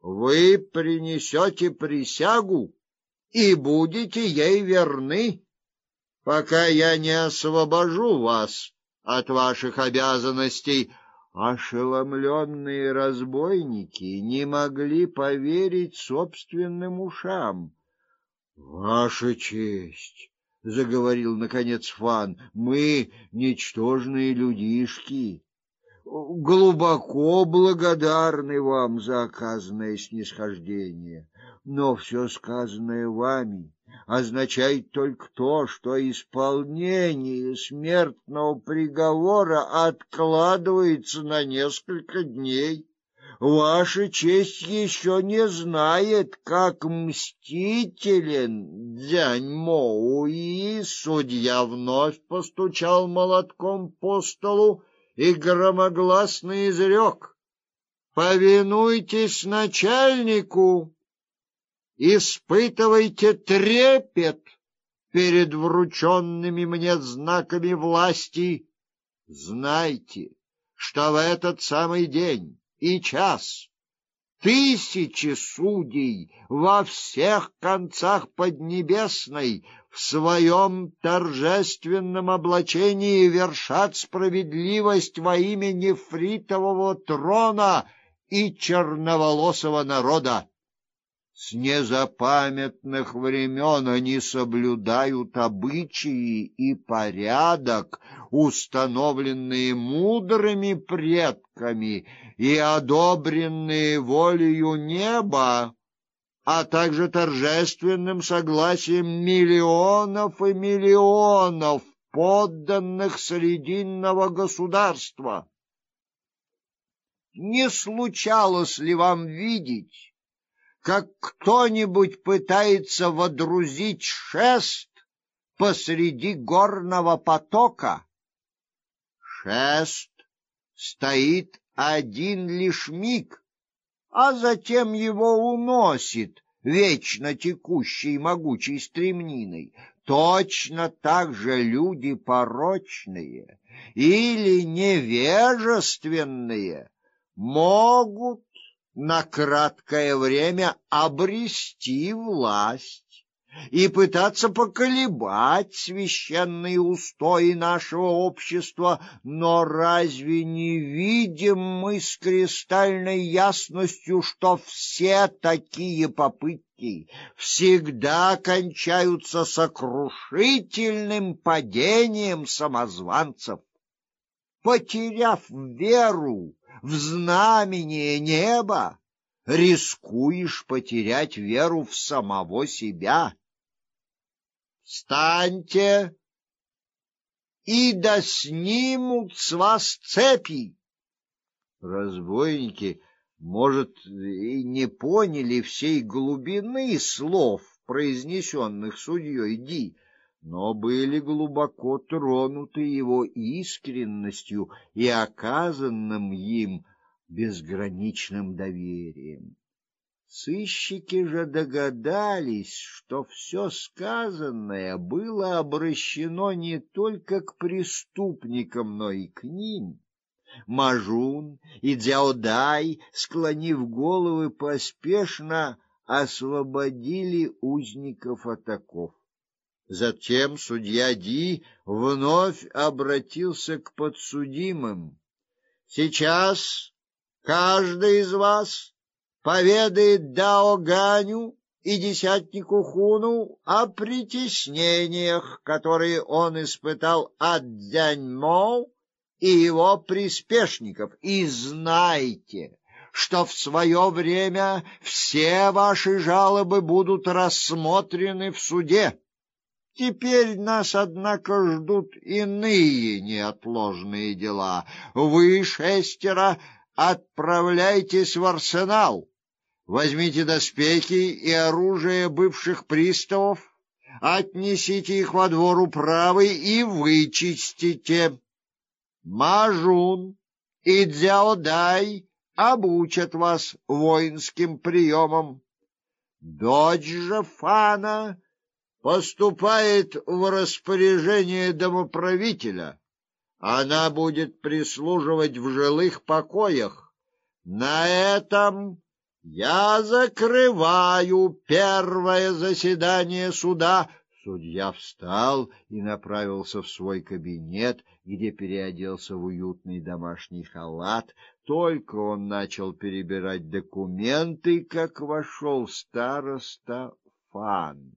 вы принесете присягу и будете ей верны, пока я не освобожу вас от ваших обязанностей. Ошеломленные разбойники не могли поверить собственным ушам. Ваша честь, заговорил наконец Фан. Мы ничтожные людишки глубоко благодарны вам за оказанное снисхождение, но все сказанное вами означает только то, что исполнение смертного приговора откладывается на несколько дней. Ваша честь еще не знает, как мстителен Дзянь Моу, и судья вновь постучал молотком по столу и громогласно изрек: "Повинуйтесь начальнику, испытывайте трепет перед врученными мне знаками власти, знайте, что в этот самый день и час тысячи судей во всех концах поднебесной в своем торжественном облачении вершат справедливость во имя нефритового трона и черноволосого народа. С незапамятных времен они соблюдают обычаи и порядок, установленные мудрыми предками и одобренные волею неба, а также торжественным согласием миллионов и миллионов подданных Срединного государства. Не случалось ли вам видеть, как кто-нибудь пытается водрузить шест посреди горного потока. Шест стоит один лишь миг, а затем его уносит вечно текущей могучей стремниной. Точно так же люди порочные или невежественные могут на краткое время обрести власть и пытаться поколебать священные устои нашего общества, но разве не видим мы с кристальной ясностью, что все такие попытки всегда кончаются сокрушительным падением самозванцев? Потеряв веру в знамение неба, рискуешь потерять веру в самого себя. Встаньте, и да снимут с вас цепи. Разбойники, может, и не поняли всей глубины слов, произнесенных судьей Ди, но были глубоко тронуты его искренностью и оказанным им безграничным доверием. Сыщики же догадались, что все сказанное было обращено не только к преступникам, но и к ним. Мажун и Дзяодай, склонив головы, поспешно освободили узников от оков. Затем судья Ди вновь обратился к подсудимым. Сейчас каждый из вас поведает Дао Ганю и десятнику Хуну о притеснениях, которые он испытал от Дзяньмо и его приспешников, и знайте, что в свое время все ваши жалобы будут рассмотрены в суде. Теперь нас, однако, ждут иные неотложные дела. Вы, шестеро, отправляйтесь в арсенал. Возьмите доспехи и оружие бывших приставов, отнесите их во двор управы и вычистите. Мажун и Дзяодай обучат вас воинским приемам. Дочь же Фана поступает в распоряжение домоправителя. Она будет прислуживать в жилых покоях. На этом Я закрываю первое заседание суда. Судья встал и направился в свой кабинет, где переоделся в уютный домашний халат. Только он начал перебирать документы, как вошел староста Фан.